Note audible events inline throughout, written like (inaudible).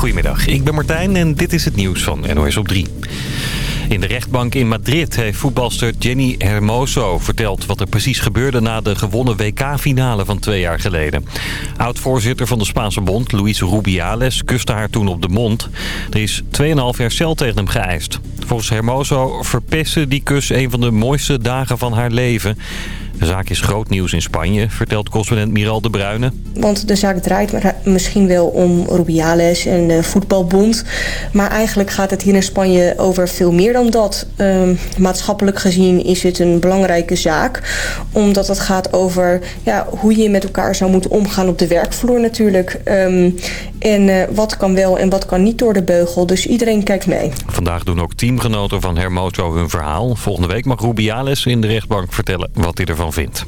Goedemiddag, ik ben Martijn en dit is het nieuws van NOS op 3. In de rechtbank in Madrid heeft voetbalster Jenny Hermoso verteld wat er precies gebeurde na de gewonnen WK-finale van twee jaar geleden. Oud-voorzitter van de Spaanse bond, Luis Rubiales, kuste haar toen op de mond. Er is 2,5 jaar cel tegen hem geëist. Volgens Hermoso verpestte die kus een van de mooiste dagen van haar leven. De zaak is groot nieuws in Spanje, vertelt correspondent Miral de Bruyne. Want de zaak draait misschien wel om Rubiales en de voetbalbond. Maar eigenlijk gaat het hier in Spanje over veel meer dan dat. Um, maatschappelijk gezien is het een belangrijke zaak. Omdat het gaat over ja, hoe je met elkaar zou moeten omgaan op de werkvloer natuurlijk. Um, en uh, wat kan wel en wat kan niet door de beugel. Dus iedereen kijkt mee. Vandaag doen ook teamgenoten van Hermoso hun verhaal. Volgende week mag Rubiales in de rechtbank vertellen wat hij ervan vindt.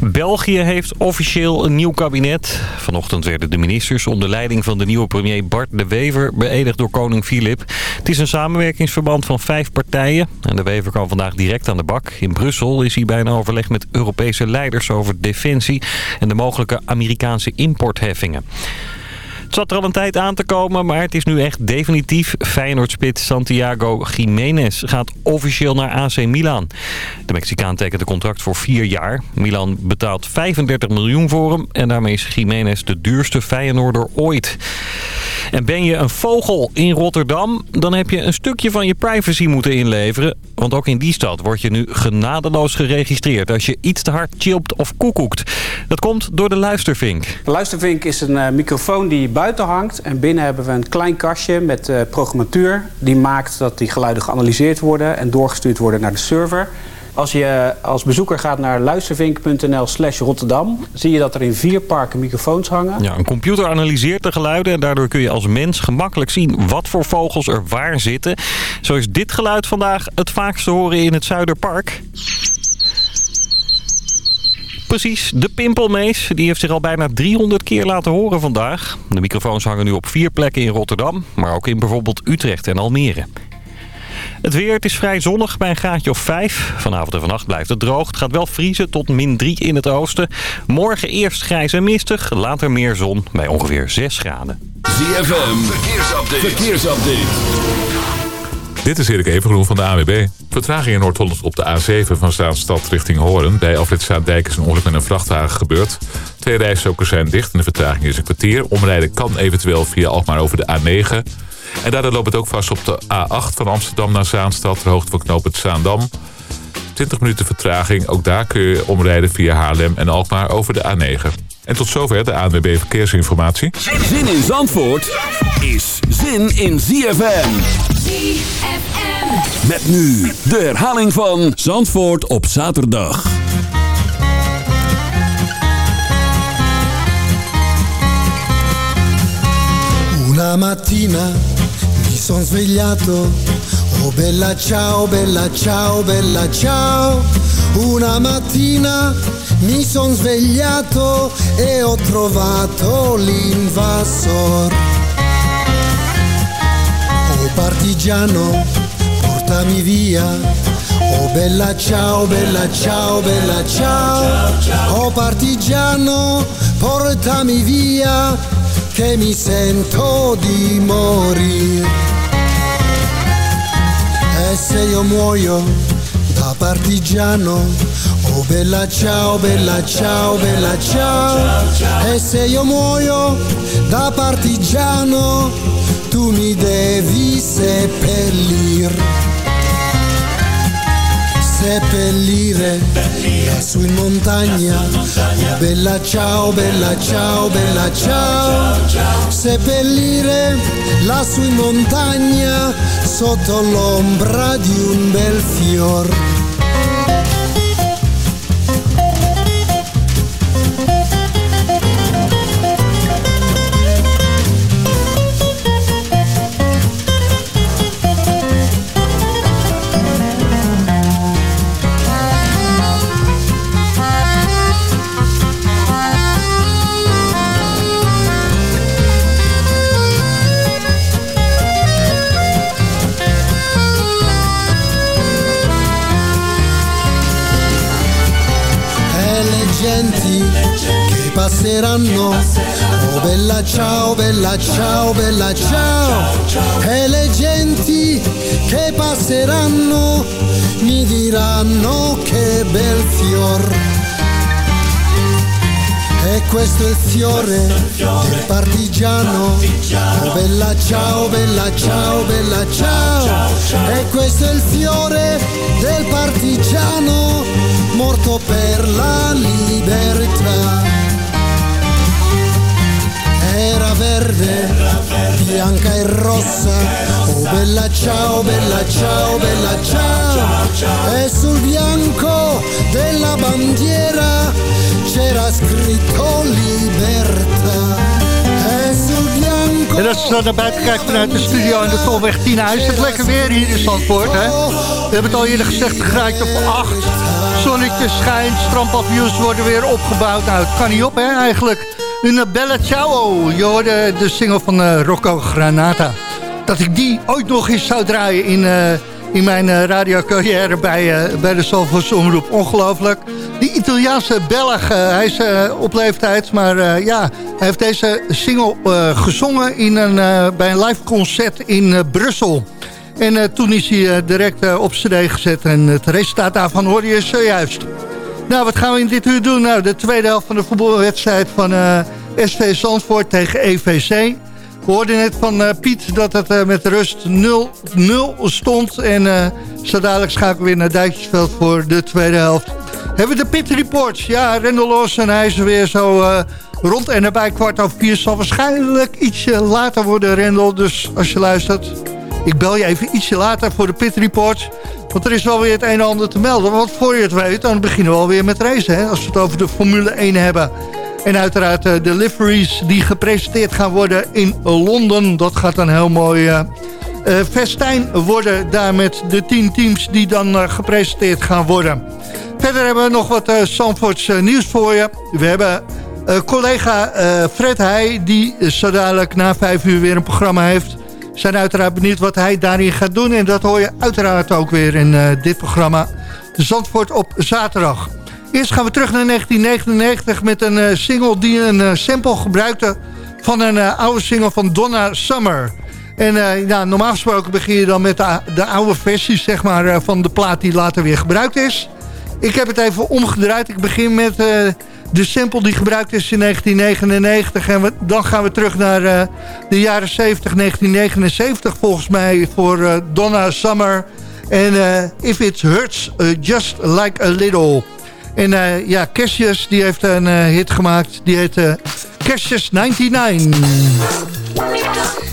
België heeft officieel een nieuw kabinet. Vanochtend werden de ministers onder leiding van de nieuwe premier Bart de Wever beëdigd door koning Filip. Het is een samenwerkingsverband van vijf partijen. En de Wever kan vandaag direct aan de bak. In Brussel is hij bij een overleg met Europese leiders over defensie en de mogelijke Amerikaanse importheffingen. Het zat er al een tijd aan te komen, maar het is nu echt definitief. Feyenoordspits Santiago Jiménez gaat officieel naar AC Milan. De Mexicaan tekent een contract voor vier jaar. Milan betaalt 35 miljoen voor hem en daarmee is Jiménez de duurste Feyenoorder ooit. En ben je een vogel in Rotterdam, dan heb je een stukje van je privacy moeten inleveren. Want ook in die stad word je nu genadeloos geregistreerd als je iets te hard chilpt of koekoekt. Dat komt door de luistervink. De luistervink is een uh, microfoon die buiten hangt. En binnen hebben we een klein kastje met uh, programmatuur. Die maakt dat die geluiden geanalyseerd worden en doorgestuurd worden naar de server. Als je als bezoeker gaat naar luistervink.nl slash Rotterdam... zie je dat er in vier parken microfoons hangen. Ja, een computer analyseert de geluiden... en daardoor kun je als mens gemakkelijk zien wat voor vogels er waar zitten. Zo is dit geluid vandaag het vaakst te horen in het Zuiderpark. Precies, de pimpelmees. Die heeft zich al bijna 300 keer laten horen vandaag. De microfoons hangen nu op vier plekken in Rotterdam... maar ook in bijvoorbeeld Utrecht en Almere. Het weer, het is vrij zonnig bij een graadje of 5. Vanavond en vannacht blijft het droog. Het gaat wel vriezen tot min 3 in het oosten. Morgen eerst grijs en mistig, later meer zon bij ongeveer 6 graden. ZFM, verkeersupdate. verkeersupdate. Dit is Erik Evengroen van de AWB. Vertraging in Noord-Holland op de A7 van Zaanstad richting Hoorn. Bij Alfred Zaandijk is een ongeluk met een vrachtwagen gebeurd. Twee rijstokers zijn dicht en de vertraging is een kwartier. Omrijden kan eventueel via Alkmaar over de A9... En daardoor loopt het ook vast op de A8 van Amsterdam naar Zaanstad... ter hoogte van knooppunt Zaandam. 20 minuten vertraging. Ook daar kun je omrijden via Haarlem en Alkmaar over de A9. En tot zover de ANWB Verkeersinformatie. Zin in Zandvoort is zin in ZFM. ZFM. Met nu de herhaling van Zandvoort op zaterdag. Una mattina mi son svegliato, oh bella ciao, bella ciao, bella ciao. Una mattina mi son svegliato e ho trovato l'invasor. Oh partigiano, portami via. Oh bella ciao, bella ciao, bella ciao. Oh partigiano, portami via che mi sento di morire. Se io muoio da partigiano, oh bella ciao, bella ciao, bella ciao. E se io muoio da partigiano, tu mi devi seppellire seppellire lassù in montagna. Bella ciao, bella ciao, bella ciao. Seppellire lassù in montagna sotto l'ombra di un bel fior. Passeranno. Oh bella ciao, bella ciao, bella ciao. E le genti che passeranno mi diranno che bel fior. E questo è il fiore del partigiano. Oh bella ciao, bella ciao, bella ciao. E questo è il fiore del partigiano morto per la libertà. Verde, bianca e rossa. Oh bella ciao, bella ciao, bella ciao. E sul bianco della bandiera c'era scritto libertà. E. En je zo naar buiten kijkt vanuit de studio aan de Tolweg 10 is het lekker weer hier in Zandvoort. Hè? We hebben het al eerder gezegd, gedraaid op 8. Zonnetje schijnt, strandpavioens worden weer opgebouwd. Nou, het kan niet op hè, eigenlijk. Una Bella Ciao, je hoorde de single van uh, Rocco Granata. Dat ik die ooit nog eens zou draaien in, uh, in mijn uh, radiocarrière bij, bij de Zalvoortse Omroep. Ongelooflijk. Die Italiaanse Belg, hij is op leeftijd, maar ja, hij heeft deze single gezongen in een, bij een live concert in Brussel. En toen is hij direct op cd gezet en het resultaat daarvan hoor je zojuist. Nou, wat gaan we in dit uur doen? Nou, de tweede helft van de voetbalwedstrijd van uh, SV Zandvoort tegen EVC. We hoorden net van uh, Piet dat het uh, met rust 0-0 stond. En zo dadelijk schakelen we weer naar Duitsersveld voor de tweede helft. Hebben we de Pit Reports. Ja, Rendel en hij is weer zo rond en nabij kwart over vier. Zal waarschijnlijk ietsje later worden, Rendel. Dus als je luistert, ik bel je even ietsje later voor de Pit Reports. Want er is wel weer het een en ander te melden. Want voor je het weet, dan beginnen we alweer met racen. Hè? Als we het over de Formule 1 hebben. En uiteraard de liveries die gepresenteerd gaan worden in Londen. Dat gaat dan heel mooi uh, festijn worden daar met de 10 teams die dan gepresenteerd gaan worden. Verder hebben we nog wat uh, Zandvoorts nieuws voor je. We hebben collega Fred Heij die zo dadelijk na 5 uur weer een programma heeft zijn uiteraard benieuwd wat hij daarin gaat doen. En dat hoor je uiteraard ook weer in uh, dit programma. Zandvoort op zaterdag. Eerst gaan we terug naar 1999 met een uh, single die een uh, sample gebruikte... van een oude single van Donna Summer. En ja, normaal gesproken begin je dan met de, de oude versie zeg maar, van de plaat die later weer gebruikt is. Ik heb het even omgedraaid. Ik begin met de sample die gebruikt is in 1999. En dan gaan we terug naar uh, de jaren 70, 1979 volgens mij voor uh, Donna Summer. En uh, If It Hurts Just Like a Little. En ja, Cassius die heeft een hit gemaakt. Die heet Cassius 99.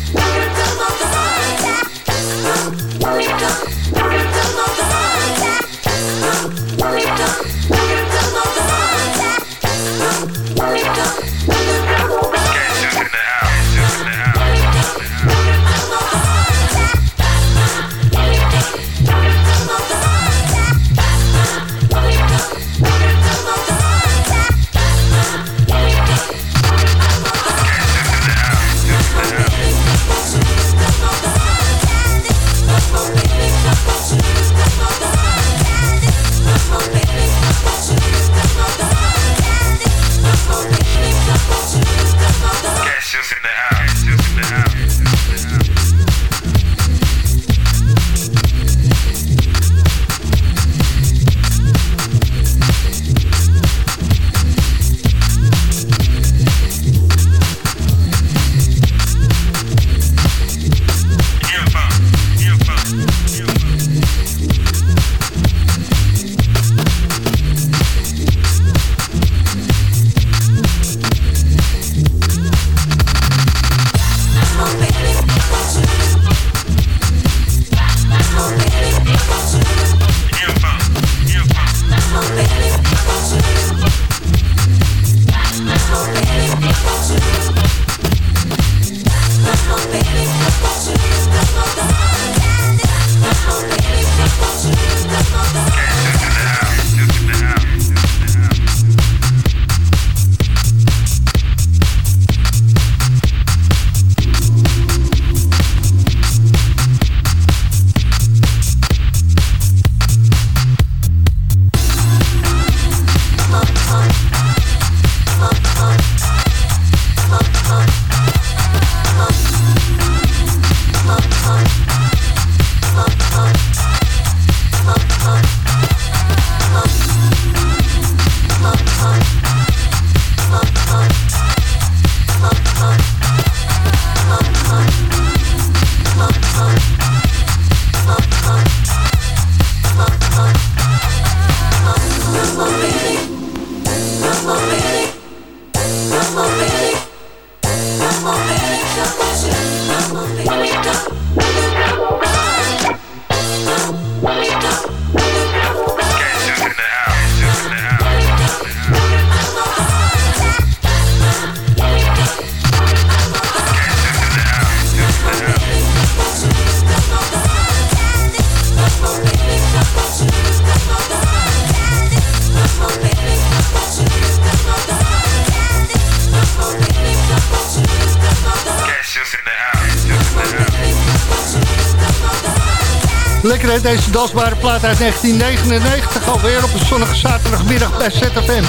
Dansbare plaat uit 1999 alweer op een zonnige zaterdagmiddag bij ZFM.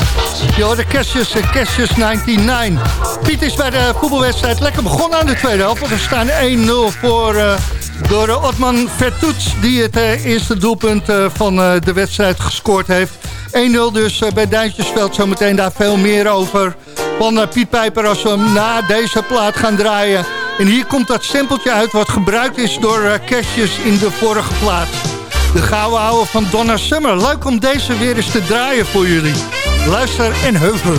Je hoorde Cassius en Cassius 99. Piet is bij de voetbalwedstrijd lekker begonnen aan de tweede helft. We staan 1-0 voor... Uh, door uh, Otman Vertoets, die het uh, eerste doelpunt van de wedstrijd gescoord heeft. 1-0 dus bij Duintjesveld, zometeen daar veel meer over. Van Piet Pijper als we hem na deze plaat gaan draaien. En hier komt dat stempeltje uit wat gebruikt is door Cashjes in de vorige plaats. De gouden ouwe van Donna Summer. Leuk om deze weer eens te draaien voor jullie. Luister en heuvel.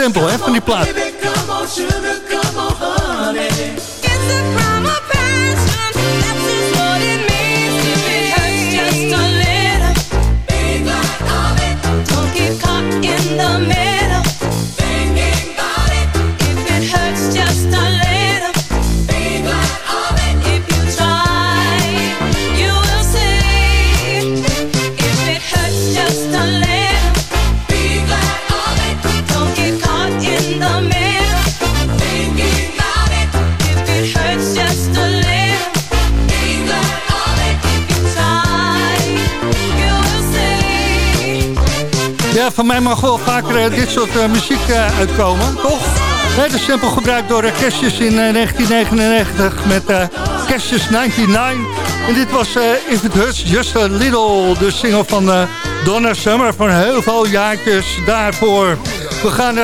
Sample hè, van die plaat. Dit soort uh, muziek uh, uitkomen, toch? Het is simpel gebruikt door uh, Cassius in 1999 met Cassius 99. En dit was If It Just A Little, de single van Donna Summer van heel veel jaartjes daarvoor. We gaan,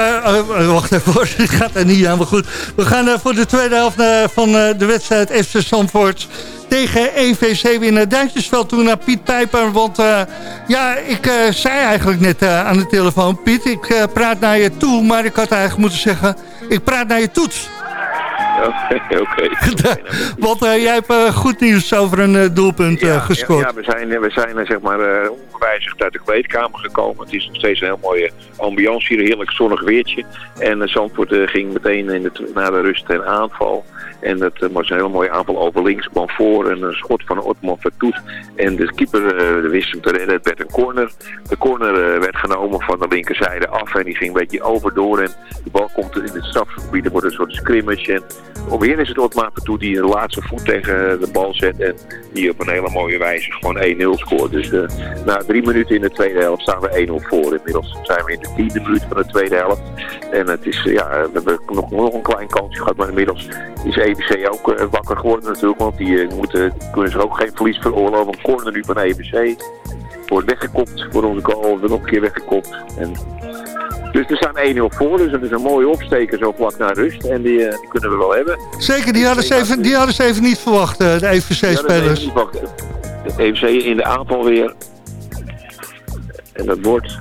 wacht even hoor, (laughs) dit gaat er niet helemaal goed. We gaan voor de tweede helft van de wedstrijd FC Zandvoort tegen EVC-winnaar Duintjesveld toen naar Piet Pijper. Want uh, ja, ik uh, zei eigenlijk net uh, aan de telefoon... Piet, ik praat naar je toe, maar ik had eigenlijk moeten zeggen... ik praat naar je toets. (laughs) Oké, oké. (laughs) Want jij hebt goed nieuws over een doelpunt ja, gescoord. Ja, ja, we zijn, we zijn zeg maar ongewijzigd uit de kleedkamer gekomen. Het is nog steeds een heel mooie ambiance hier, een heerlijk zonnig weertje. En uh, Zandvoort uh, ging meteen in de, na de rust ten aanval. En dat uh, was een heel mooie aanval over links, kwam voor. En een schot van Otman Vertoet. En de keeper uh, wist hem te redden. Het werd een corner. De corner uh, werd genomen van de linkerzijde af. En die ging een beetje overdoor. En de bal komt in het strafgebied. Er wordt een soort scrimmage. En alweer is het Otman Vertoet die de laatste voet tegen de bal zet. En die op een hele mooie wijze gewoon 1-0 scoort. Dus na drie minuten in de tweede helft staan we 1-0 voor. Inmiddels zijn we in de tiende minuut van de tweede helft. En het is, ja, we hebben nog, nog een klein kansje gehad. Maar inmiddels is EBC ook uh, wakker geworden natuurlijk. Want die uh, moeten, kunnen zich ook geen verlies veroorloven. Een corner nu van EBC. Wordt weggekopt voor onze goal. Wordt nog een keer weggekopt. En dus er staan 1-0 voor. Dus het is een mooie opsteker zo vlak naar rust. En die, uh, die kunnen we wel hebben. Zeker, die hadden ze even, die hadden ze even niet verwacht, de EVC-spelers. De EVC in de aanval weer. En dat wordt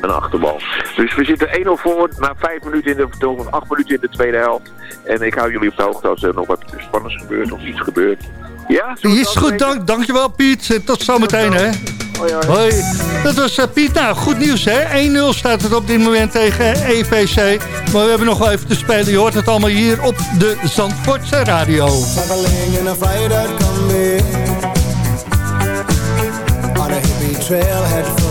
een achterbal. Dus we zitten 1-0 voor na 5 minuten in de vertoon van 8 minuten in de tweede helft. En ik hou jullie op de hoogte als er nog wat spannends gebeurt of iets gebeurt. Ja, is goed, dank, dankjewel Piet. Tot zometeen hè. Hoi, hoi. hoi. Dat was uh, Piet. Nou, goed nieuws hè. 1-0 staat het op dit moment tegen EVC. Maar we hebben nog wel even te spelen. Je hoort het allemaal hier op de Zandvoortse radio. On a hippie trailhead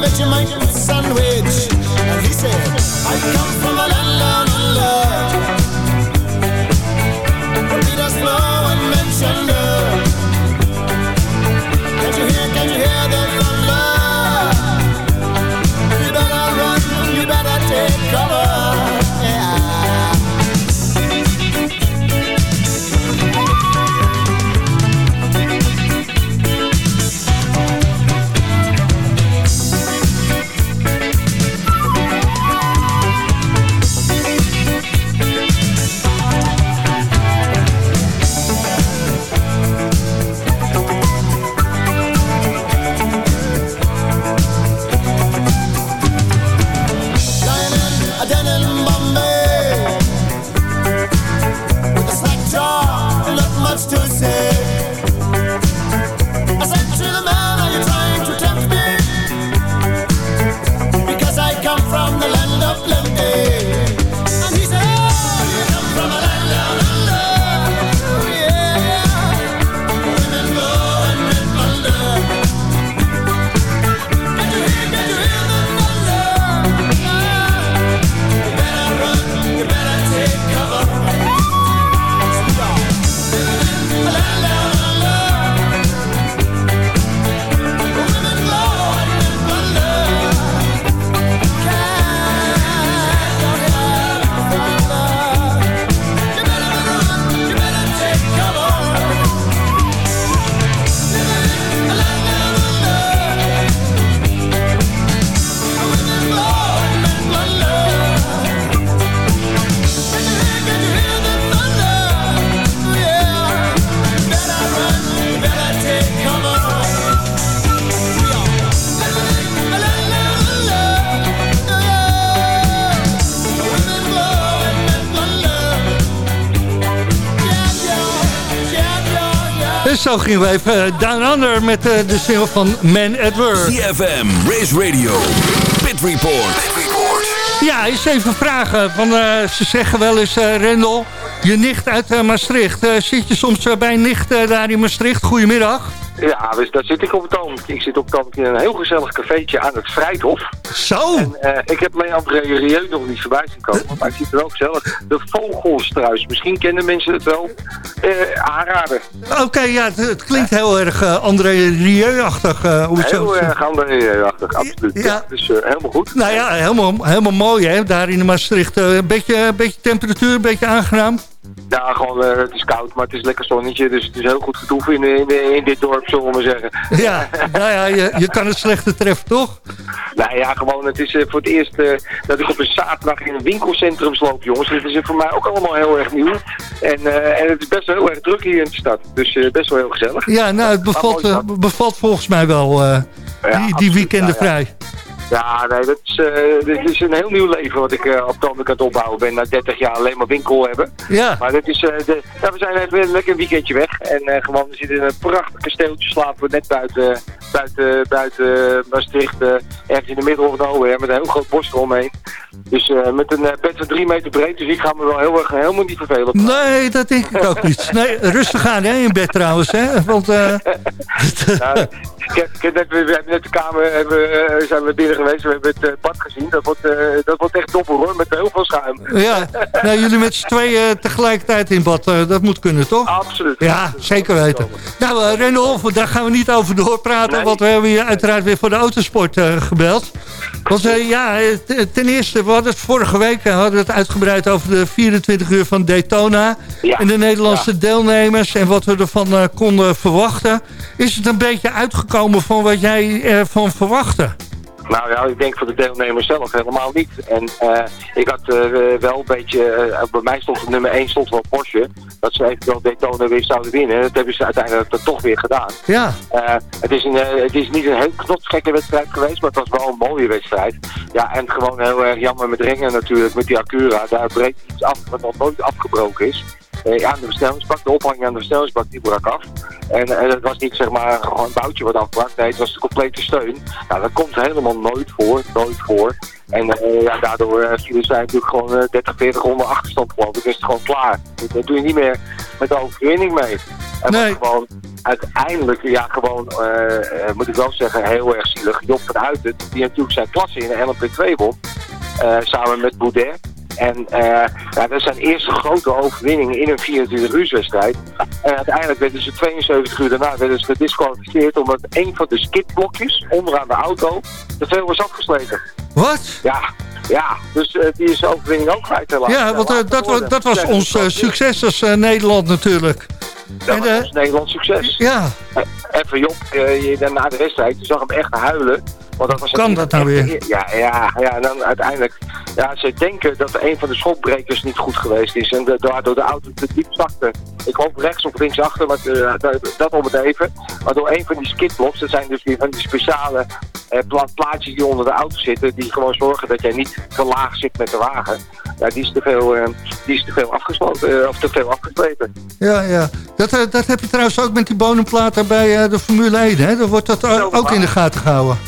Vegemite sandwich. And he said, I come from a land zo gingen we even Down Under met uh, de single van Man at Work. CFM, Race Radio, Pit Report. Ja, eens even vragen. Van, uh, ze zeggen wel eens, uh, Rendel, je nicht uit Maastricht. zit je soms bij nicht daar in Maastricht? Goedemiddag. Ja, dus daar zit ik op het ogenblik. Ik zit op het ogenblik in een heel gezellig cafeetje aan het Vrijthof. Zo! En, eh, ik heb Leandre Rieu nog niet voorbij zien komen, maar ik zie het wel gezellig. De vogelstruis, misschien kennen mensen het wel. Eh, aanraden. Oké, ja, het, het klinkt heel erg eh, André Rieu-achtig. eh, zo- Heel erg André Rieu-achtig, absoluut. Ja. Ja. dus eh, helemaal goed. Nou ja, helemaal, helemaal mooi hè, daar in Maastricht. Eh, Een beetje, een beetje temperatuur, een beetje aangenaam. Ja, gewoon, eh, het is koud, maar het is lekker zonnetje, dus het is heel goed getoeven in, in, in dit dorp, zullen we maar zeggen. (laughs) Ja, nou ja, je, je kan het slechte treffen, toch? Nou ja, gewoon, het is eh, voor het eerst eh, dat ik op een zaterdag in een winkelcentrum sloop, jongens. Dit is voor mij ook allemaal heel erg nieuw. En, en het is best wel heel erg druk hier in de stad, dus best wel heel gezellig. Ja, nou, het bevalt, bevalt volgens mij wel, die, die absoluut, weekenden vrij. Ja, nee, dat is, eh, dit is een heel nieuw leven wat ik eh, op het aan het opbouwen ben. Na 30 jaar alleen maar winkel hebben. Ja. Maar dit is, eh, de, ja, we zijn even lekker een weekendje weg. En gewoon, we zitten in een prachtig kasteeltje. Slapen we net buiten, buiten, buiten Maastricht. ergens in de middel of nowhere. Met een heel groot bos eromheen. Dus met een bed van drie meter breed. Dus ik ga me wel heel erg, helemaal niet vervelen. Nee, dat denk ik ook niet. Nee, rustig aan hè, in bed trouwens. Hè? Want (laughs) Nou, ik heb, ik heb net, we hebben net de kamer, hebben, zijn we binnen geweest, we hebben het eh, bad gezien. Dat wordt, eh, dat wordt echt dopper hoor, met heel veel schuim. ja, (laughs) nou, jullie met z'n tweeën tegelijkertijd in bad, eh, dat moet kunnen toch? Absoluut. Ja, zeker weten. Nou, uh, daar gaan we niet over doorpraten, Nee. want we hebben je uiteraard weer voor de autosport eh, gebeld. Want eh, ja, eh, ten eerste, we hadden het vorige week eh, hadden we het uitgebreid over de 24 uur van Daytona. Ja. En de Nederlandse deelnemers en wat we ervan eh, konden verwachten. Is het een beetje uitgekomen van wat jij ervan verwachtte? Nou ja, ik denk voor de deelnemers zelf helemaal niet. En eh, ik had eh, wel een beetje, eh, bij mij stond nummer 1 stond wel Porsche. Dat ze eventueel Daytona weer zouden winnen. En dat hebben ze uiteindelijk toch weer gedaan. Ja, het, is een, het is niet een heel knotsgekke wedstrijd geweest, maar het was wel een mooie wedstrijd. Ja, en gewoon heel erg jammer met Rengen natuurlijk, met die Acura. Daar breekt iets af wat nog nooit afgebroken is. Eh, ja, de versnellingsbak, de ophanging aan de versnellingsbak, die brak af. En eh, het was niet zeg maar gewoon een boutje wat afbrak, nee, het was de complete steun. Nou, dat komt helemaal nooit voor, nooit voor. En eh, ja, daardoor uh, vielen zij natuurlijk gewoon eh, 30, 40 onder achterstand geloof ik. is het gewoon klaar. Dat doe je niet meer met de overwinning mee. En Nee. wat gewoon uiteindelijk, ja gewoon, eh, moet ik wel zeggen, heel erg zielig. Job van Uiten, die natuurlijk zijn klasse in de LMP2 won, samen met Boudet. En eh, ja, dat is zijn eerste grote overwinning in een 24 uur wedstrijd. En uiteindelijk werden ze 72 uur daarna werden ze gedisqualificeerd omdat een van de skidblokjes onderaan de auto te veel was afgesleten. wat? Ja, ja dus eh, die is de overwinning ook kwijt helaas. Ja, want eh, dat, wa- worden. dat was ons succes als Nederland natuurlijk. Dat En, was ons Nederlands succes. Ja, Even Job, na de wedstrijd, je zag hem echt huilen. Want dat was Kan dat nou weer? Ja, ja, ja, en dan uiteindelijk, ja, ze denken dat een van de schokbrekers niet goed geweest is. En de- daardoor de auto te diep zakte. Ik hoop rechts of links achter, maar eh, dat, dat om het even. Maar door een van die skidblocks, dat zijn dus weer van die speciale eh, pla- plaatjes die onder de auto zitten. Die gewoon zorgen dat jij niet te laag zit met de wagen. Ja, die is te veel, eh, die is te veel afgesloten, of te veel afgeslepen. ja, ja. Dat, dat heb je trouwens ook met die bodemplaten bij de Formule 1, hè? Dan wordt dat ook in de gaten gehouden.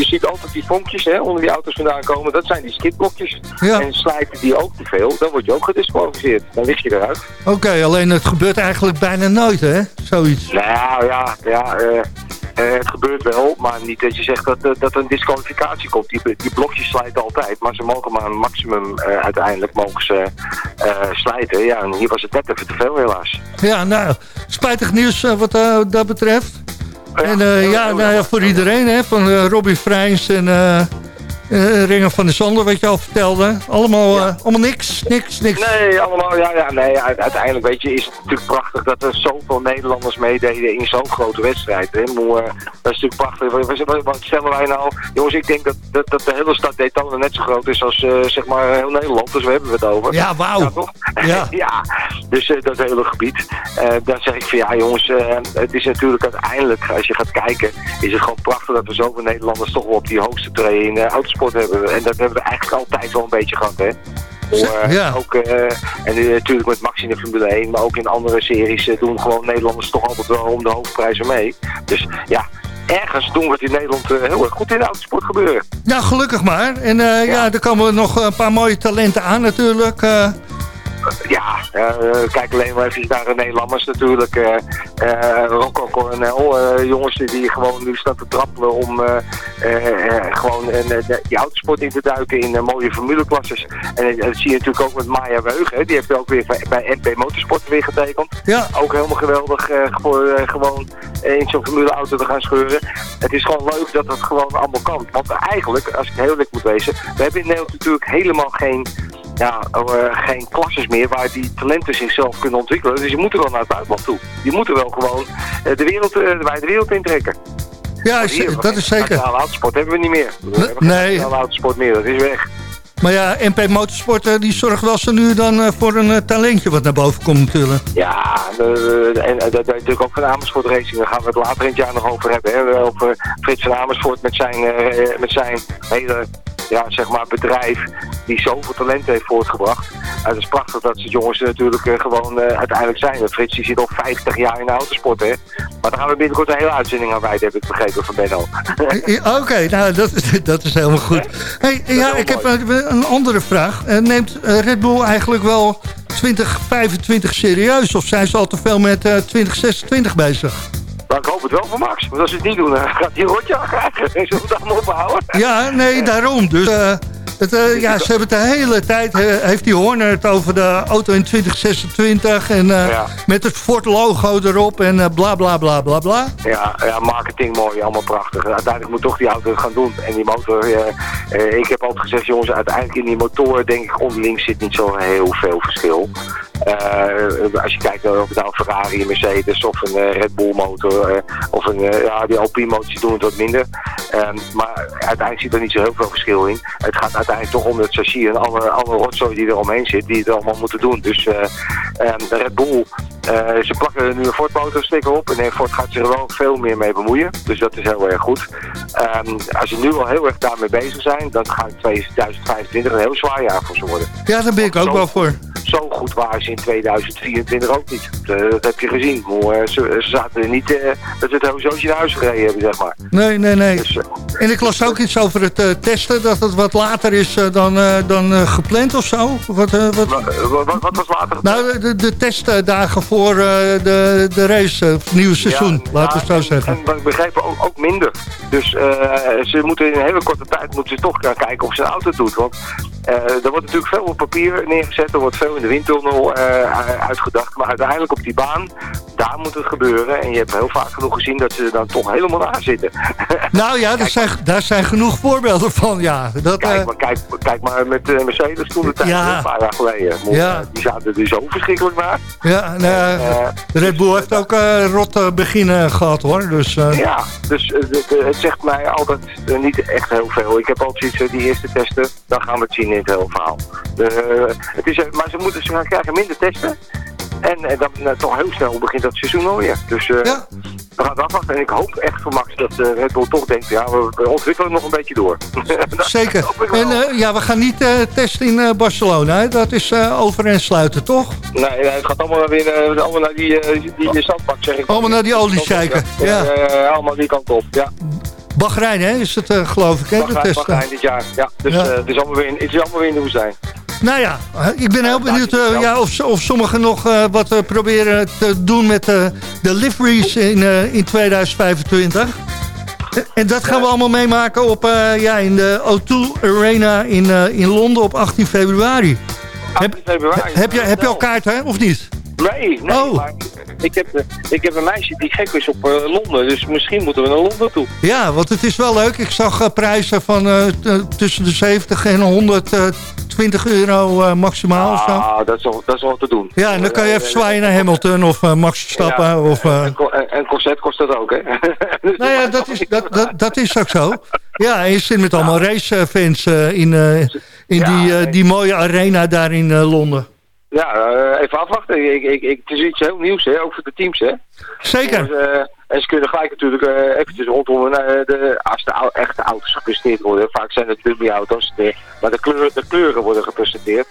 Je ziet altijd die vonkjes hè, onder die auto's vandaan komen. Dat zijn die skidblokjes. Ja. En slijten die ook te veel, dan word je ook gedisqualificeerd. Dan lig je eruit. Oké, alleen het gebeurt eigenlijk bijna nooit, hè? Zoiets. Nou ja, ja eh, eh, het gebeurt wel. Maar niet dat je zegt dat, eh, dat er een disqualificatie komt. Die, die blokjes slijten altijd. Maar ze mogen maar een maximum uiteindelijk mogen ze, slijten. Ja, en hier was het net even te veel helaas. Ja, nou, spijtig nieuws wat dat betreft. En eh, ja, nou ja, voor iedereen, hè? Van eh, Robbie Vrijns en eh, Renger van der Zanden, wat je al vertelde. Allemaal, eh, allemaal niks, niks, niks. Nee, allemaal, ja, ja, nee, uiteindelijk weet je, is het natuurlijk prachtig dat er zoveel Nederlanders meededen in zo'n grote wedstrijd. Hè. Eh, dat is natuurlijk prachtig. Wat, stellen wij nou? Jongens, ik denk dat, dat, dat de hele stad Daytona net zo groot is als zeg maar heel Nederland, dus we hebben het over. Ja, wauw. Ja, toch? (laughs) Ja. ja, dus dat hele gebied. Dan zeg ik van ja jongens, het is natuurlijk uiteindelijk, als je gaat kijken, is het gewoon prachtig dat we zoveel Nederlanders toch wel op die hoogste tree in eh, hebben. En dat hebben we eigenlijk altijd wel een beetje gehad, hè. Voor, eh, Ja. ook, eh, en nu natuurlijk met Max in de Formule 1, maar ook in andere series eh, doen gewoon Nederlanders toch altijd wel om de hoofdprijzen mee. Dus ja, ergens doen we het in Nederland eh, heel erg goed in de autosport gebeuren. Ja, gelukkig maar. En eh, ja. er komen nog een paar mooie talenten aan natuurlijk. Ja, eh, kijk alleen maar even naar René Lammers natuurlijk. eh eh, Rocco Coronel, eh, jongens die gewoon nu staan te trappelen om gewoon die autosport in te duiken in mooie formuleklasses. En dat zie je natuurlijk ook met Maya Weug, hè. die heeft ook weer bij- MP Motorsport weer getekend. Ja. Ook helemaal geweldig voor gewoon in zo'n formuleauto te gaan scheuren. Het is gewoon leuk dat het gewoon allemaal kan. Want eigenlijk, als ik heel eerlijk moet wezen, we hebben in Nederland natuurlijk helemaal geen ja, eh, geen klasses meer waar die talenten zichzelf kunnen ontwikkelen. Dus je moet er wel naar het buitenland toe. Je moet er wel gewoon eh, de wereld, eh, de wijde wereld intrekken. Ja, is- Hier, dat is zeker. Nationale autosport hebben we niet meer. We hebben geen nee. nationale autosport meer, dat is weg. Maar ja, MP Motorsport die zorgt wel zo nu dan voor een talentje wat naar boven komt natuurlijk. Ja, en dat natuurlijk ook van Amersfoort Racing. Daar gaan we het later in het jaar nog over hebben. Hè. Over Frits van Amersfoort met zijn, met zijn hele ja, zeg maar bedrijf die zoveel talent heeft voortgebracht. En het is prachtig dat ze jongens natuurlijk eh, gewoon eh, uiteindelijk zijn. Frits die zit al 50 jaar in de autosport. Hè. Maar daar gaan we binnenkort een hele uitzending aan wijden, heb ik begrepen van Benno. Ja, (laughs) Oké, nou dat, dat is helemaal goed. Hey, ja, ik heb een, een andere vraag. Eh, neemt eh, Red Bull eigenlijk wel 2025 serieus? Of zijn ze al te veel met eh, 2026 bezig? Maar ik hoop het wel voor Max. Want als ze het niet doen, dan gaat hij een rotje aan krijgen. We het allemaal ophouden? Ja, nee, daarom. Dus eh, het, eh, ja, ze hebben het de hele tijd, eh, heeft die Horner het over de auto in 2026 en Ja. met het Ford logo erop en bla bla bla bla bla. Ja, ja, marketing mooi, allemaal prachtig. Uiteindelijk moet toch die auto het gaan doen. En die motor, ik heb altijd gezegd, jongens, uiteindelijk in die motoren denk ik onderling zit niet zo heel veel verschil. Eh, als je kijkt naar of het nou een Ferrari, een Mercedes of een eh, Red Bull motor eh, of een, eh, ja, die Alpine motors doen het wat minder. Ehm, maar uiteindelijk zit er niet zo heel veel verschil in. Het gaat uiteindelijk toch om het chassis en alle, alle rotzooi die er omheen zit, die het allemaal moeten doen. Dus eh, ehm, Red Bull, eh, ze plakken nu een Ford motorsticker op en eh, Ford gaat zich er wel veel meer mee bemoeien. Dus dat is heel erg goed. Ehm, als ze nu al heel erg daarmee bezig zijn, dan gaat 2025 een heel zwaar jaar voor ze worden. Ja, daar ben ik ook wel voor. Zo goed ze in 2024 ook niet. Dat, eh, dat heb je gezien. Hoe, eh, ze, ze zaten er niet eh, dat ze het heel zootje naar huis gereden hebben, zeg maar. Nee, nee, nee. Dus, En ik las ook iets over het testen, dat het wat later is dan, dan gepland of zo. Wat, wat... wa- wa- wat, wat was later? Nou, de, de testdagen voor de, de race, het nieuwe seizoen, Ja, laten we het zo en- zeggen. En, wat ik begreep ook, ook minder. Dus ze moeten in een hele korte tijd moeten ze toch gaan kijken of ze een auto doet. Want er wordt natuurlijk veel op papier neergezet, er wordt veel in de windtunnel uitgedacht. Maar uiteindelijk op die baan, daar moet het gebeuren. En je hebt heel vaak genoeg gezien dat ze er dan toch helemaal naar zitten. (laughs) Nou ja, daar zijn, daar zijn genoeg voorbeelden van, ja. Dat, Kijk eh, maar, kijk, kijk maar met eh, Mercedes toen de tijd, Ja. een paar jaar geleden. Ja. Die zaten er zo verschrikkelijk naar. ja, nou, ja, Eh, Red Bull heeft ook eh rot eh, beginnen gehad, hoor. Dus, eh, Ja, dus eh, het zegt mij altijd eh, niet echt heel veel. Ik heb altijd zoiets, eh, die eerste testen, dan gaan we het zien in het hele verhaal. Het is, eh, maar ze, moeten, ze gaan krijgen minder testen. En, eh, dan eh, toch heel snel begint dat seizoen alweer. Dus eh, Ja. we gaan het afwachten. En ik hoop echt voor Max dat Red Bull toch denkt, ja, we, ontwikkelen nog een beetje door. (laughs) Zeker. En ja, we gaan niet testen in Barcelona. Hè? Dat is over en sluiten, toch? Nee, nee, het gaat allemaal weer allemaal naar die, eh, die, zandbak, zeg ik. Allemaal naar die oliezeiken, Ja, ja. allemaal die kant op. Ja, Bahrein, hè, is het, geloof ik, hè, de testen. Bahrein dit jaar. Ja, dus Ja. het, is allemaal weer in, het is allemaal weer in de woestijn. Nou ja, ik ben heel benieuwd eh, ja, of, of sommigen nog eh, wat eh, proberen te doen met de liveries in, in 2025. En dat gaan we allemaal meemaken op, ja, in de O2 Arena in, in Londen op 18 februari. Heb, februari. heb, je, heb je al kaarten, hè, of niet? Nee, nee, Oh. maar ik heb, ik heb een meisje die gek is op eh, Londen, dus misschien moeten we naar Londen toe. Ja, want het is wel leuk. Ik zag eh, prijzen van eh, tussen de 70 en 120 euro maximaal of zo. Ah, dat is, wel, dat is wel te doen. Ja, en dan kan je even zwaaien naar Hamilton of Max Verstappen. ja, of, en, en, corset kost dat ook, hè? Dus (laughs) Nou ja, dat is, dat, dat, dat is ook zo. Ja, en je zit met allemaal racefans in, in die, die mooie arena daar in Londen. Ja, eh, even afwachten. Ik, ik, ik, het is iets heel nieuws, hè? ook voor de teams. Hè? Zeker. Dus, eh, En ze kunnen gelijk natuurlijk uh, eventjes rondom uh, de, als de echte auto's gepresenteerd worden. Vaak zijn het dummy-auto's, maar de, kleur, de kleuren worden gepresenteerd.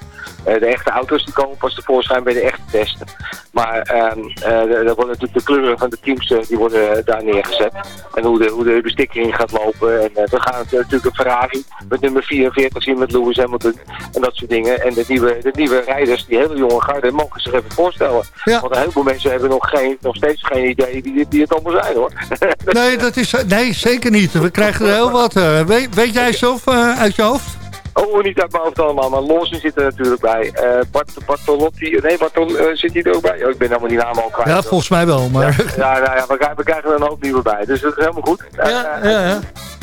Uh, de echte auto's die komen pas tevoorschijn bij de echte testen. Maar ehm, er worden natuurlijk de kleuren van de teams die worden daar neergezet. En hoe de, hoe de bestikkering gaat lopen. En we gaan natuurlijk een Ferrari met nummer 44 zien met Lewis Hamilton en dat soort dingen. En de nieuwe, de nieuwe rijders, die hele jonge garde, mogen zich even voorstellen. Ja. Want een heleboel mensen hebben nog, geen, nog steeds geen idee wie, wie het allemaal zijn hoor. (laughs) nee, dat is, nee, zeker niet. We krijgen er heel wat. Uh, weet, weet jij zelf uh, uit je hoofd? Oh, niet uit mijn hoofd allemaal, maar Lawson zit er natuurlijk bij. Uh, Bart, Bartolotti, nee, Bartol, uh, zit hij er ook bij? Oh, ik ben helemaal die naam al kwijt. Ja, volgens mij wel, maar... Ja, ja, nou ja we, we, krijgen er een hoop nieuwe bij, dus dat is helemaal goed. Ja, uh, ja, ja.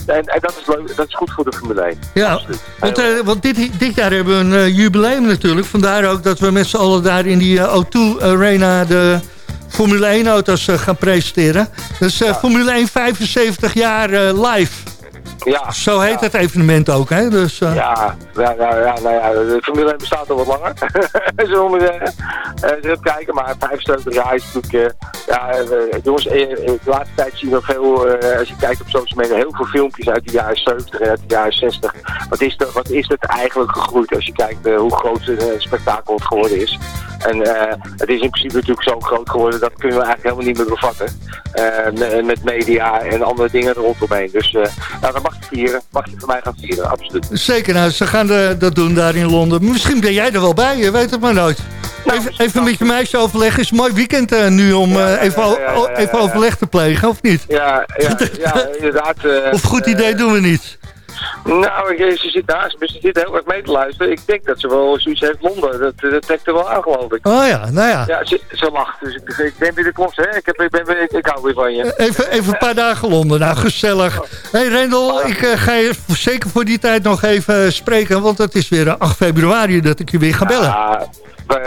En, en, dat is leuk, dat is goed voor de Formule 1. Ja, want, want dit, dit, jaar hebben we een jubileum natuurlijk. Vandaar ook dat we met z'n allen daar in die O2 Arena de Formule 1 auto's gaan presenteren. Dus ja. Formule 1 75 jaar live. Ja, Zo heet ja. het evenement ook, hè? Dus, uh... ja, ja, ja, ja, nou ja, de Formule 1 bestaat al wat langer, (laughs) zullen we zeggen. Uh, even kijken, maar 75 jaar is natuurlijk... Uh, ja, jongens, de laatste tijd zien we veel, als je kijkt op social media, heel veel filmpjes uit de jaren 70 en uit de jaren 60. Wat is, de, wat is het eigenlijk gegroeid als je kijkt hoe groot het spektakel het geworden is. En het is in principe natuurlijk zo groot geworden, dat kunnen we eigenlijk helemaal niet meer bevatten. met media en andere dingen eromheen. Dus nou, dat mag je vieren. Mag je van mij gaan vieren, absoluut. Zeker, nou, ze gaan de, dat doen daar in Londen. Misschien ben jij er wel bij, je weet het maar nooit. Nou, even, even met je meisje overleggen. is een mooi weekend uh, nu om uh, even, ja, ja, even overleg te plegen, of niet? Ja, ja, ja (laughs) inderdaad. Uh, of goed idee doen we niet. Nou, ze zit naast me, ze zit heel erg mee te luisteren. Ik denk dat ze wel zoiets heeft Londen. Dat, dat trekt er wel aan, geloof ik. Oh ja, nou ja. Ja, ze, ze lacht. Dus ik, ik denk dat het klopt, hè. Ik, heb, ik, ben, ik, ik hou weer van je. Even, even een paar dagen Londen. Nou, gezellig. Hé, hey, Rendel, ik uh, ga je zeker voor die tijd nog even spreken. Want het is weer 8 februari dat ik je weer ga bellen. Ja,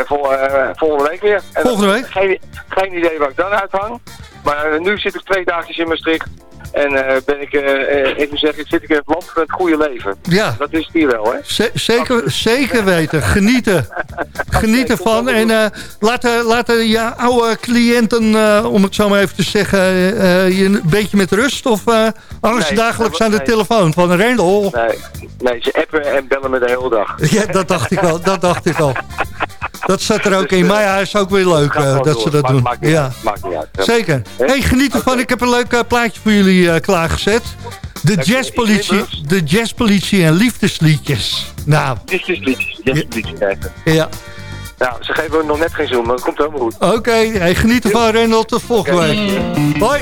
vol, uh, volgende week weer. En volgende week? Geen, geen idee waar ik dan uithang. Maar nu zit ik twee dagjes in Maastricht. En uh, ben ik, uh, ik moet zeggen, zit ik in het land van het goede leven. Ja. Dat is het hier wel, hè? Z zeker, zeker weten. Genieten. (laughs) Genieten okay, van. En uh, laten, laten je oude cliënten, om het zo maar even te zeggen, je een beetje met rust? Of hangen ze nee, dagelijks aan de nee. telefoon van Rendel? Nee, nee, ze appen en bellen me de hele dag. Ja, dat dacht ik al. Dat dacht ik al. (laughs) Dat zat er ook in. Maar ja, is ook weer leuk uh, dat ze dat doen. Maakt niet ja. Maakt niet uit. Zeker. Hey, geniet ervan. Ik heb een leuk uh, plaatje voor jullie uh, klaargezet. De jazzpolitie, de jazzpolitie en liefdesliedjes. Nou. Liefdesliedjes. Jazzpolitie kijken. Ja. Nou, ze geven nog net geen zoom, maar dat komt helemaal goed. Oké, okay. hey, geniet ervan, Rendel. Tot volgende okay. week. Hoi.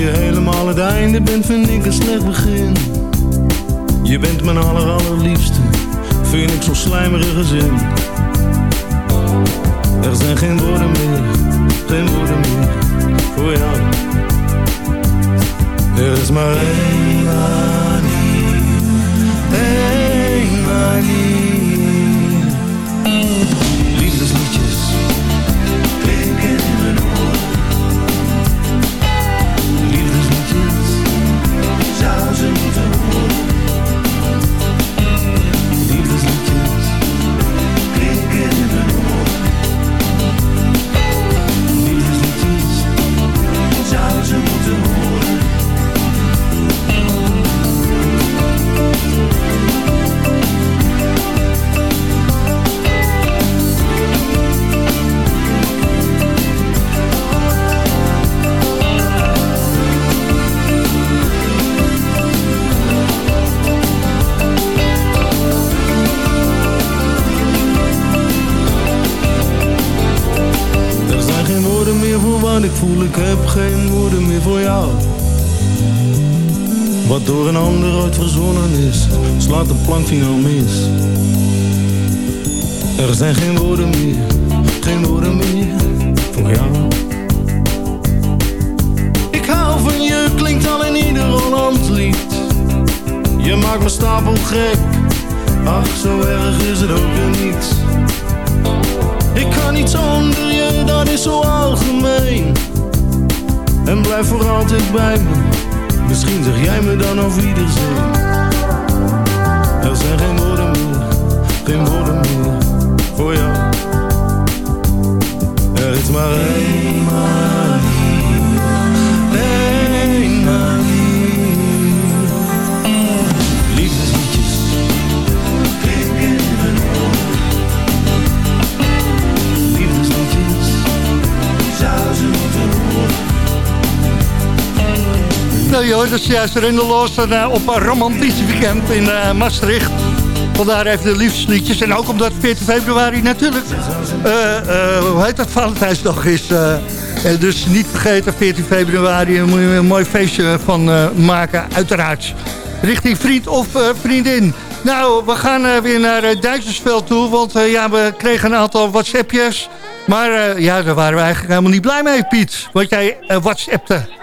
Je helemaal het einde bent, vind ik een slecht begin. Je bent mijn aller allerliefste, vind ik zo'n slijmerige zin. Joh, dat is juist Rendeloos uh, op een romantisch weekend in uh, Maastricht. Vandaar even de liefdesliedjes. En ook omdat 14 februari natuurlijk, hoe heet dat, Valentijnsdag is. Dus niet vergeten, 14 februari, moet je een mooi feestje van maken, uiteraard. Richting vriend of vriendin. Nou, we gaan weer naar Duitsersveld toe, want ja, we kregen een aantal WhatsAppjes. Maar ja, daar waren we eigenlijk helemaal niet blij mee, Piet. Wat jij WhatsAppte.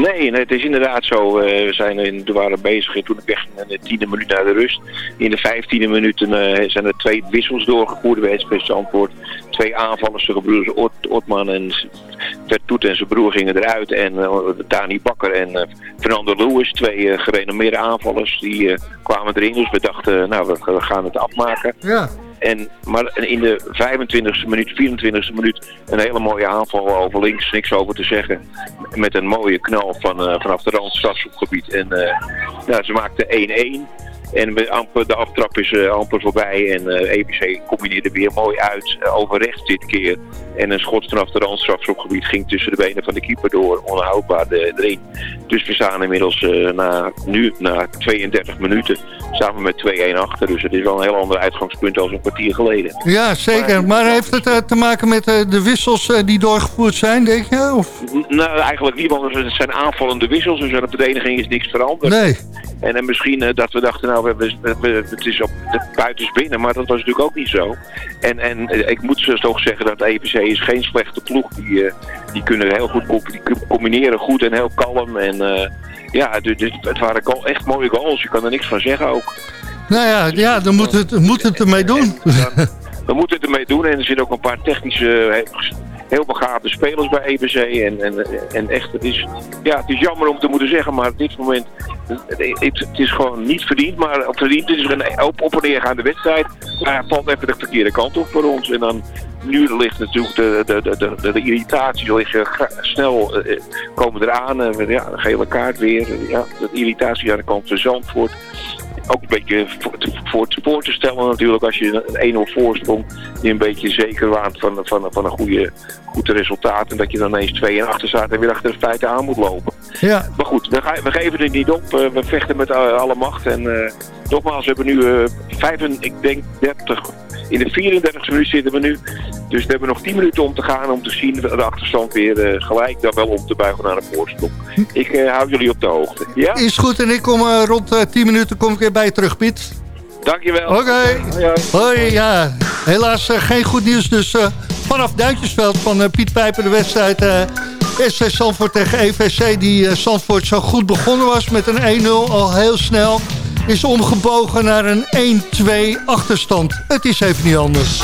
Nee, nee, het is inderdaad zo. we, zijn in, we waren bezig toen ik wegging in de tiende minuut naar de rust. In de vijftiende minuten uh, zijn er twee wissels doorgevoerd bij het Zandvoort. Twee aanvallers, gebroeders Ot, Otman en Vertoet en zijn broer gingen eruit. En uh, Dani Bakker en Fernando Lewis, twee gerenommeerde aanvallers, die kwamen erin. Dus we dachten, nou, we, we gaan het afmaken. Ja. En, maar in de 25e minuut, 24e minuut een hele mooie aanval over links, niks over te zeggen. Met een mooie knal van, uh, vanaf de rand stadsopgebied. En uh, nou, ze maakten 1-1. En amper, de aftrap is uh, amper voorbij en uh, EBC combineerde weer mooi uit, uh, over rechts dit keer. En een schot vanaf de randstrafschopgebied ging tussen de benen van de keeper door, onhoudbaar de, erin. Dus we staan inmiddels na, nu, na 32 minuten, samen met 2-1 achter. Dus het is wel een heel ander uitgangspunt dan een kwartier geleden. Ja, zeker. Maar, maar heeft het te maken met de wissels die doorgevoerd zijn, denk je? Of? Nou, eigenlijk niet, want het zijn aanvallende wissels, dus aan de verdediging is niks veranderd. Nee. En, en misschien dat we dachten, nou, we hebben, we, het is op de buitens binnen, maar dat was natuurlijk ook niet zo. En, en ik moet dus toch zeggen dat EPC is geen slechte ploeg. Die, uh, die kunnen heel goed die combineren, goed en heel kalm. En uh, ja, dus, het waren echt mooie goals. Je kan er niks van zeggen ook. Nou ja, ja dan moet het, moet het ermee doen. (laughs) we moeten het ermee doen en er zitten ook een paar technische heel begaafde spelers bij EBC. En, en, en echt, het is, ja, het is jammer om te moeten zeggen, maar op dit moment, het, het is gewoon niet verdiend. Maar verdiend het is een op, op en neergaande wedstrijd. Maar het valt even de verkeerde kant op voor ons. En dan, nu ligt natuurlijk de, de, de, de, de liggen snel uh, komen eraan. Uh, ja, een gele kaart weer. Ja, de irritatie aan de kant van Zandvoort ook een beetje voor, voor, voor te stellen natuurlijk als je een 1-0 voorsprong die een beetje zeker waant van, van, van een goede, goed resultaat en dat je dan ineens 2 en achter staat en weer achter de feiten aan moet lopen. Ja. Maar goed, we, we geven het niet op. Uh, we vechten met alle macht en uh, nogmaals, we hebben nu uh, 5, ik denk 30, in de 34e minuut zitten we nu. Dus we hebben nog 10 minuten om te gaan om te zien de achterstand weer uh, gelijk dan wel om te buigen naar de voorsprong. Ik uh, hou jullie op de hoogte. Ja? Is goed en ik kom uh, rond 10 minuten kom ik weer bij je terug, Piet. Dankjewel. Oké. Okay. Hoi, hoi, ja. Helaas geen goed nieuws dus vanaf Duintjesveld van Piet Pijper de wedstrijd SC Zandvoort tegen EVC die Zandvoort zo goed begonnen was met een 1-0 al heel snel is omgebogen naar een 1-2 achterstand. Het is even niet anders.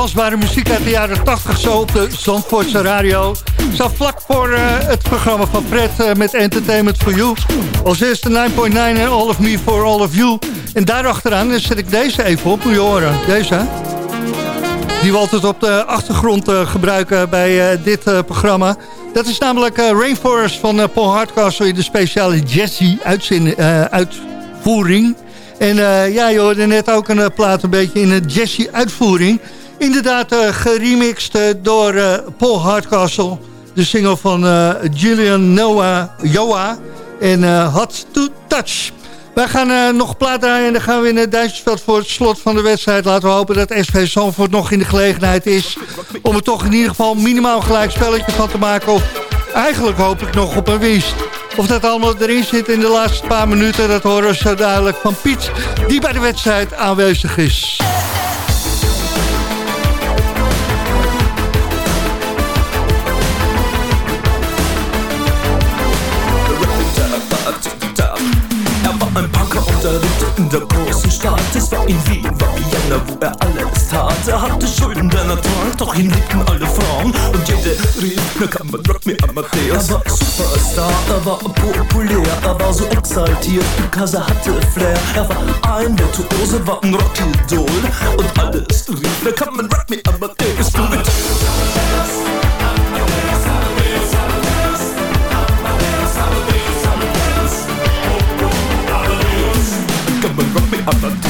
Dansbare muziek uit de jaren 80 zo op de Zandvoortse radio. Zo vlak voor uh, het programma van Fred uh, met Entertainment for You. Als eerste 9.9 en All of Me for All of You. En daarachteraan zet ik deze even op, moet je horen. Deze. Die we altijd op de achtergrond gebruiken bij dit programma. Dat is namelijk Rainforest van Paul Hardcastle in de speciale Jazzy uitvoering. En ja, je hoorde net ook een plaat een beetje in een jazzy uitvoering. Inderdaad uh, geremixed door Paul Hardcastle. De single van Julian Noah Joa en Hot to Touch. Wij gaan nog plaat draaien en dan gaan we in het Duitsersveld voor het slot van de wedstrijd. Laten we hopen dat SV Zandvoort nog in de gelegenheid is... om er toch in ieder geval minimaal gelijk spelletje van te maken. Eigenlijk hoop ik nog op een winst. Of dat allemaal erin zit in de laatste paar minuten, dat horen we zo duidelijk van Piet, die bij de wedstrijd aanwezig is. Großen Stadt. Es war in Wien, war Vienna, wo er alles tat. Er hatte Schulden, denn er trank, doch ihn liebten alle Frauen. Und jede rief, na kann man Rock me Amadeus. Er war Superstar, er war populär, er war so exaltiert, because er hatte Flair. Er war ein Virtuose, war ein Rockidol. Und alles rief, na kann man Rock me Amadeus. Du mit I'm a.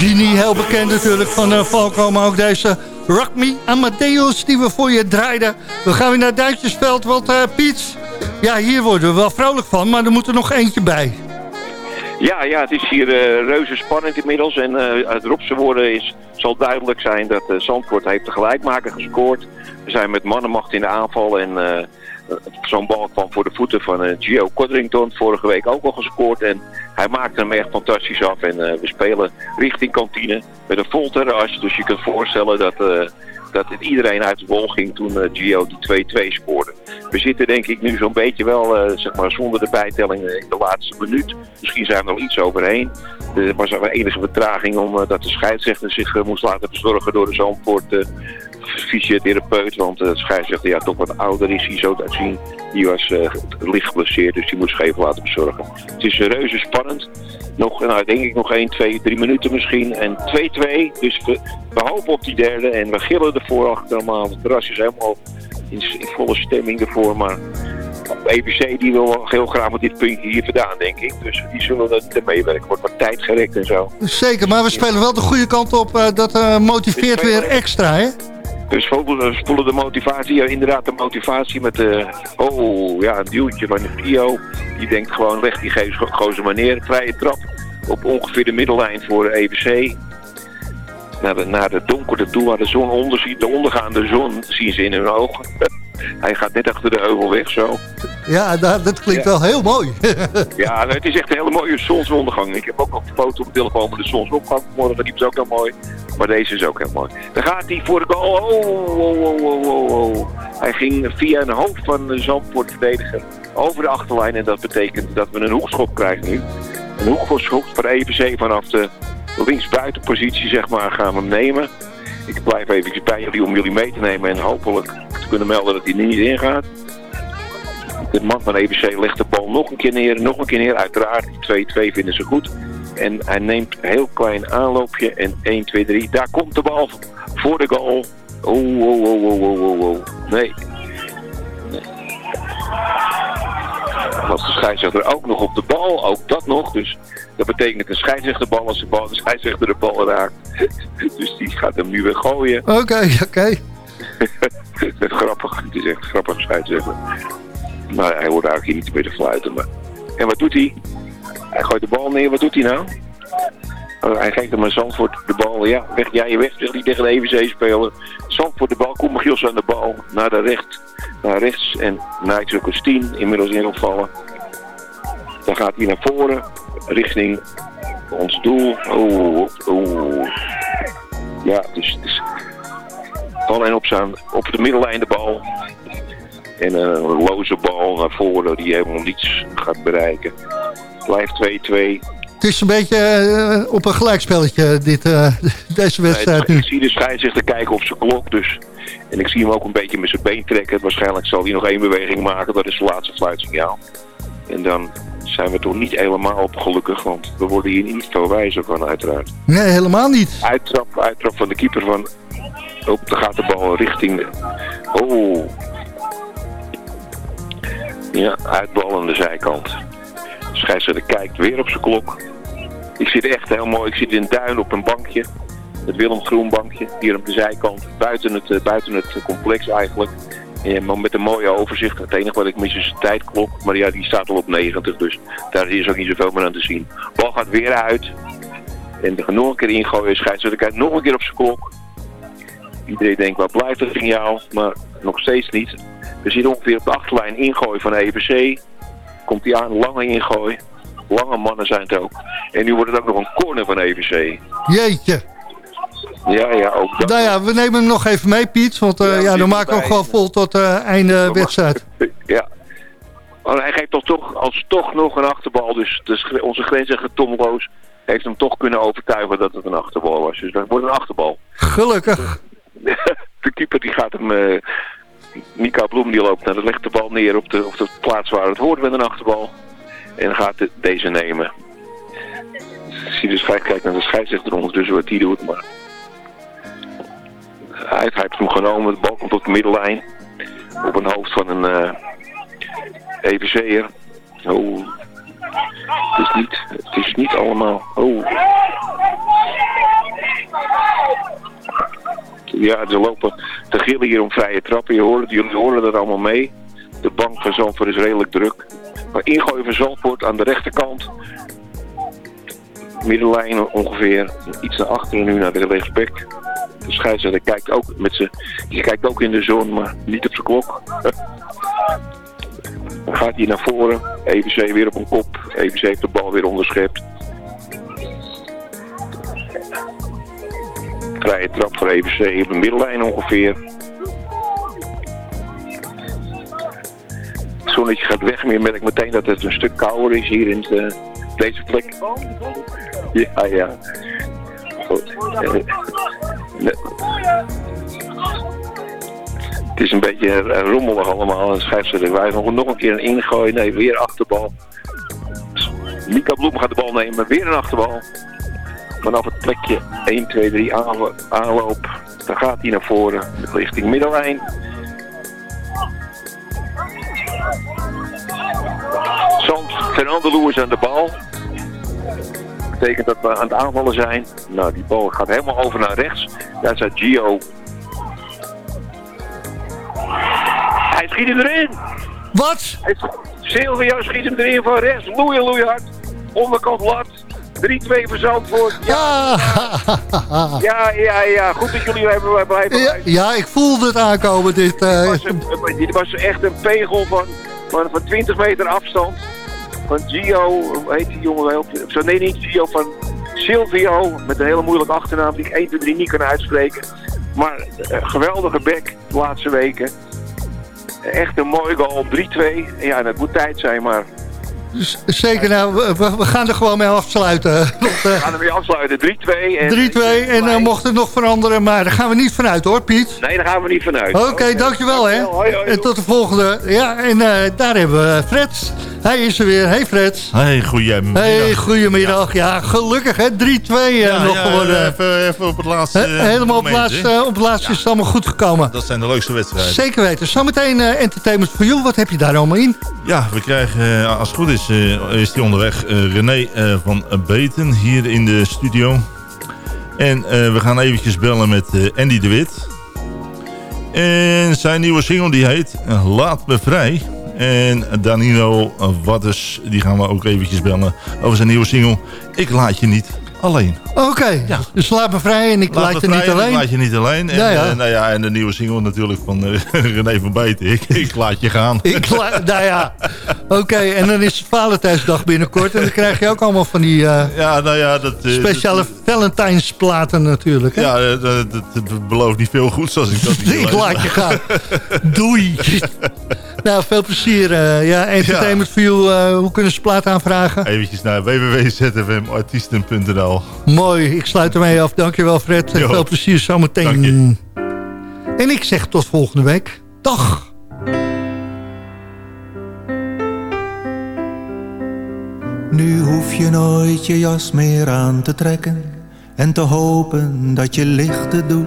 Genie, heel bekend natuurlijk van uh, Falco, maar ook deze Rock Amadeus die we voor je draaiden. We gaan weer naar Duitsersveld, want uh, Piet, ja, hier worden we wel vrolijk van, maar er moet er nog eentje bij. Ja, ja, het is hier uh, reuze spannend inmiddels en uh, uit Robse woorden is, zal duidelijk zijn dat Zandvoort heeft de gelijkmaker gescoord. We zijn met mannenmacht in de aanval en zo'n bal kwam voor de voeten van uh, Gio Codrington. Vorige week ook al gescoord. En hij maakte hem echt fantastisch af. En uh, we spelen richting kantine met een vol terras. Dus je kunt voorstellen dat, uh, dat iedereen uit de wol ging toen Gio die 2-2 scoorde. We zitten denk ik nu zo'n beetje wel zeg maar zonder de bijtelling in de laatste minuut. Misschien zijn we nog iets overheen. Er was enige vertraging omdat dat de scheidsrechter zich eh, moest laten verzorgen door de Zandvoort eh, fysiotherapeut. Want de scheidsrechter, ja, toch wat ouder is hij zo te zien. Die was eh, licht geblesseerd, dus die moest zich even laten verzorgen. Het is reuze spannend. Nog, nou, denk ik nog 1, 2, 3 minuten misschien. En 2-2, dus we, we hopen op die derde. En we gillen ervoor achter allemaal. Het terras is helemaal in, in volle stemming ervoor. Maar EPC die wil heel graag met dit puntje hier vandaan, denk ik. Dus die zullen er meewerken. Wordt wat tijd gerekt en zo. Zeker, maar we spelen wel de goede kant op. eh, dat eh, motiveert weer extra, hè? Dus we spoelen de motivatie, ja, inderdaad de motivatie met de, oh ja, een duwtje van de Pio. Die denkt gewoon weg, die geeft gozer maar neer. Vrije trap op ongeveer de middellijn voor de EBC. Naar de, naar de donkere toe waar de zon onder ziet, de ondergaande zon zien ze in hun ogen. Hij gaat net achter de heuvel weg zo. Ja, dat, dat klinkt Ja. wel heel mooi. (laughs) Ja, het is echt een hele mooie zonsondergang. Ik heb ook nog een foto op de telefoon van de zonsopgang vanmorgen. Die is ook heel mooi. Maar deze is ook heel mooi. Dan gaat hij voor de goal. Oh, oh, oh, oh, oh, oh. Hij ging via een hoofd van de Zandvoort verdediger over de achterlijn. En dat betekent dat we een hoekschop krijgen nu. Een hoekschop voor EVC vanaf de linksbuitenpositie, zeg maar, gaan we hem nemen. Ik blijf even bij jullie om jullie mee te nemen en hopelijk te kunnen melden dat hij niet ingaat. De man van EBC legt de bal nog een keer neer, nog een keer neer. Uiteraard, die 2-2 vinden ze goed. En hij neemt een heel klein aanloopje en 1, 2, 3. Daar komt de bal voor de goal. Oh, oh, oh, oh, oh, oh, oh. Nee. nee. Was de scheidsrechter ook nog op de bal, ook dat nog. Dus dat betekent een scheidsrechterbal als de bal de scheidsrechter de bal raakt. (laughs) Dus die gaat hem nu weer gooien. Oké, oké. (laughs) grappig, het is echt een grappig scheidsrechter. Maar hij hoort eigenlijk hier niet meer te fluiten. Maar... En wat doet hij? Hij gooit de bal neer, wat doet hij nou? Oh, hij geeft hem aan Zandvoort de bal. Ja, weg, jij weg, zegt hij tegen de EVC speler. Zandvoort de bal, Koen Michiels aan de bal. Naar de recht, naar rechts. En Nigel Christine inmiddels inopvallen. Dan gaat hij naar voren, richting ons doel. Oh, oh. Ja, is, het is alleen op, zijn, op de middellijn de bal. En een loze bal naar voren die helemaal niets gaat bereiken. Blijft 2-2. Het is een beetje eh, op een gelijkspelletje, dit, eh, (laughs) deze wedstrijd Nee, nu. ik zie de scheidsrechter kijken op zijn klok dus. En ik zie hem ook een beetje met zijn been trekken. Waarschijnlijk zal hij nog één beweging maken. Dat is het laatste fluitsignaal. En dan zijn we toch niet helemaal op gelukkig. Want we worden hier niet veel wijzer van uiteraard. Nee, helemaal niet. Uittrap, uittrap van de keeper van... Oh, dan gaat de bal richting... Oh. Ja, uitbal aan de zijkant. Scheidsrechter kijkt weer op zijn klok. Ik zit echt heel mooi. Ik zit in Duin op een bankje. Het Willem Groen bankje. Hier op de zijkant. Buiten het, eh, buiten het complex eigenlijk. En maar met een mooie overzicht. Het enige wat ik mis is de tijdklok. Maar ja, die staat al op 90. Dus daar is ook niet zoveel meer aan te zien. Bal gaat weer uit. En nog een keer ingooien. Scheidsrechter kijkt nog een keer op zijn klok. Iedereen denkt, wat blijft het signaal? Maar nog steeds niet. We zien ongeveer op de achterlijn ingooi van EPC. Komt hij aan, lange ingooi. Lange mannen zijn het ook. En nu wordt het ook nog een corner van EPC. Jeetje. Ja, ja, ook dat. Nou ja, we nemen hem nog even mee, Piet. Want eh, ja, dan maken we hem gewoon vol tot eh, einde wedstrijd. Ja. Maar (laughs) hij geeft toch, toch als toch nog een achterbal. Dus sch- onze grensrechter Tom Roos heeft hem toch kunnen overtuigen dat het een achterbal was. Dus dat wordt een achterbal. Gelukkig. (laughs) de keeper die gaat hem... eh Mika Bloem die loopt naar de legt de bal neer op de, op de plaats waar het hoort met een achterbal. En gaat de- deze nemen. Zie dus kijken naar de scheidsrechter ondertussen wat hij doet. Maar hij, heeft- hem genomen. De bal komt op de middellijn. Op een hoofd van een eh EVC'er. Oh. Het is niet, het is niet allemaal... Oh. Ja, ze lopen te gillen hier om vrije trappen. Je hoort, jullie horen dat allemaal mee. De bank van Zandvoort is redelijk druk. Maar ingooien van Zandvoort aan de rechterkant. Middenlijn ongeveer. Iets naar achteren nu naar de rechtsback. De scheidsrechter kijkt ook met. Je kijkt ook in de zon, maar niet op zijn klok. (laughs) Dan gaat hij naar voren. EVC weer op een kop. EVC heeft de bal weer onderschept. Vrije trap voor EVC op de middellijn ongeveer. Het zonnetje gaat weg, maar je merkt meteen dat het een stuk kouder is hier in het, eh, deze plek. Ja, ja. Goed. Het is een beetje eh, rommelig allemaal. En scheidsrechter wij nog, nog een keer ingooien. Nee, weer achterbal. Mika Bloem gaat de bal nemen. Weer een achterbal. Vanaf het plekje 1, 2, 3 aanlo- aanloop. Dan gaat hij naar voren. Richting middellijn. Soms Fernando Lewis aan de bal. Betekent dat we aan het aanvallen zijn. Nou, die bal gaat helemaal over naar rechts. Daar staat Gio. Hij schiet hem erin. Wat? Silvio schiet hem erin van rechts. Loeien, loeien hard. Onderkant lat. 3-2 voor Zandvoort. Ja, ja, ja, ja. Goed dat jullie hebben blijven Ja, ja, ik voelde het aankomen. Dit, Het was, een, dit was echt een pegel van, van, van 20 meter afstand. Van Gio, hoe heet die jongen wel? Zo, nee, niet Gio, van Silvio. Met een hele moeilijke achternaam die ik 1, 2, 3 niet kan uitspreken. Maar eh, geweldige bek de laatste weken. Echt een mooie goal, 3-2. Ja, dat moet tijd zijn, maar zeker, nou, we- gaan er gewoon mee afsluiten. (laughs) Want, we eh, gaan er weer afsluiten. 3-2. en- 3-2 en dan mocht het nog veranderen, maar daar gaan we niet vanuit hoor, Piet. Nee, daar gaan we niet vanuit. Oké, dankjewel hè. Hoi, hoi, En tot de volgende. Ja, en eh, daar hebben we Fred. Hij is er weer. Hey Fred. Hey, goedemiddag. Hey, goedemiddag. Ja, gelukkig hè. 3-2 eh, Ja, nog ja, geworden. Even, even op het laatste He- helemaal op het moment, laatste, op het laatste is het allemaal goed gekomen. Dat zijn de leukste wedstrijden. Zeker weten. Zometeen eh, Entertainment for You. Wat heb je daar allemaal in? Ja, we krijgen, eh, als het goed is, eh, is onderweg. eh, René eh, van Beten hier in de studio. En we gaan eventjes bellen met Andy de Wit. En zijn nieuwe single die heet Laat me vrij. En Danilo Wadders, die gaan we ook eventjes bellen over zijn nieuwe single Ik laat je niet alleen. Oké, dus laat me vrij en ik Laat je niet alleen. Ik laat je niet alleen. En, Ja, ja. eh, nou ja, en de nieuwe single natuurlijk van eh, (laughs) René van Beten. Ik, ik laat je gaan. (laughs) Ik nou ja, oké. En dan is Valentijnsdag binnenkort. En dan krijg je ook allemaal van die eh, Ja, nou ja, dat... speciale Valentijnsplaten natuurlijk. Hè? Ja, dat, belooft niet veel goeds als ik dat niet (laughs) Ik laat je gaan. Doei. (laughs) nou, veel plezier. eh, ja, Entertainment for You. eh, hoe kunnen ze plaat aanvragen? Eventjes naar www.zfmartiesten.nl Mooi, ik sluit ermee af. Dankjewel Fred. Jo. veel plezier zometeen. En ik zeg tot volgende week. Dag. Nu hoef je nooit je jas meer aan te trekken en te hopen dat je lichten doet.